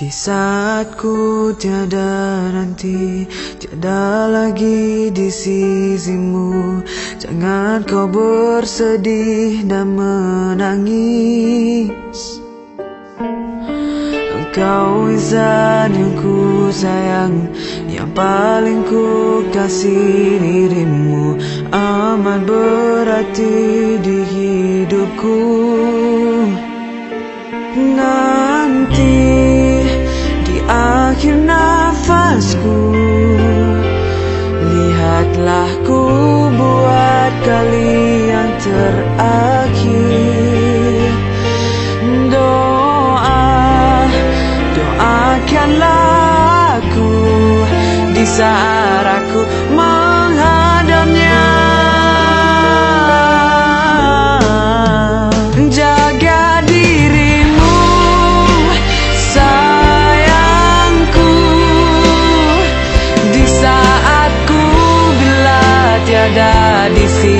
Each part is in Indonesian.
Di saat ku tiada nanti Tiada lagi di sisimu. Jangan kau bersedih dan menangis. Engkau insan yang ku sayang Yang paling ku kasih dirimu. Amat berarti di hidupku saat aku menghadapnya. Jaga dirimu sayangku. Di saat ku bila tiada di sisimu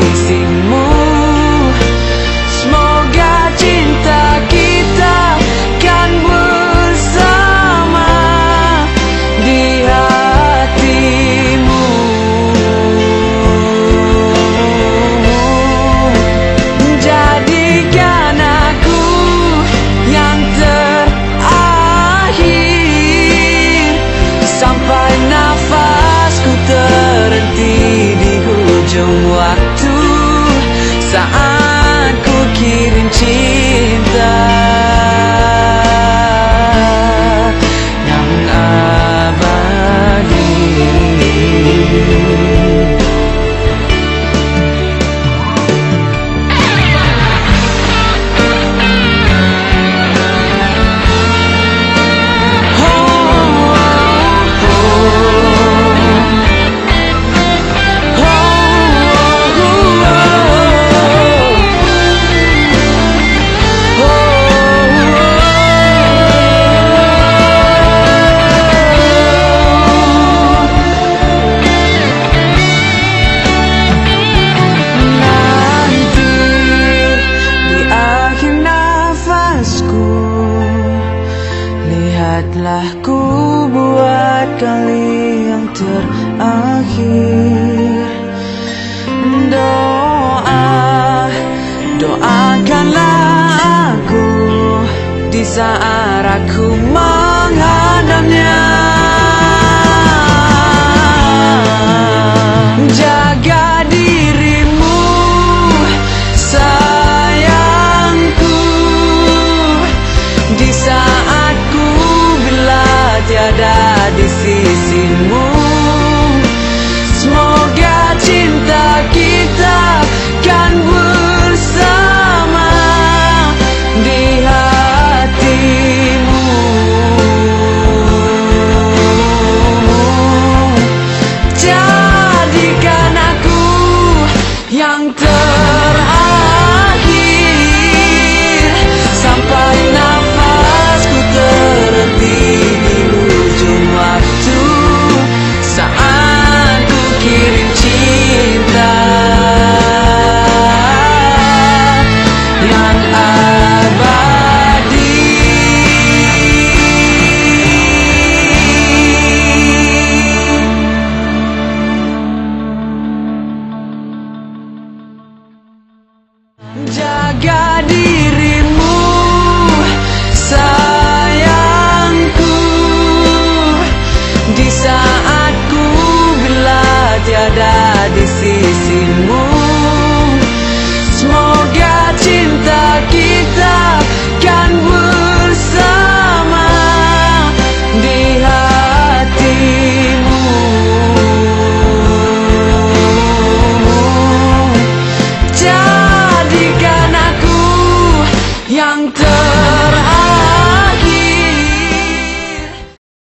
Lihatlah ku buat kali yang terakhir. Doa, doakanlah aku Di saat aku menghadapnya di sisimu Ada di sisimu.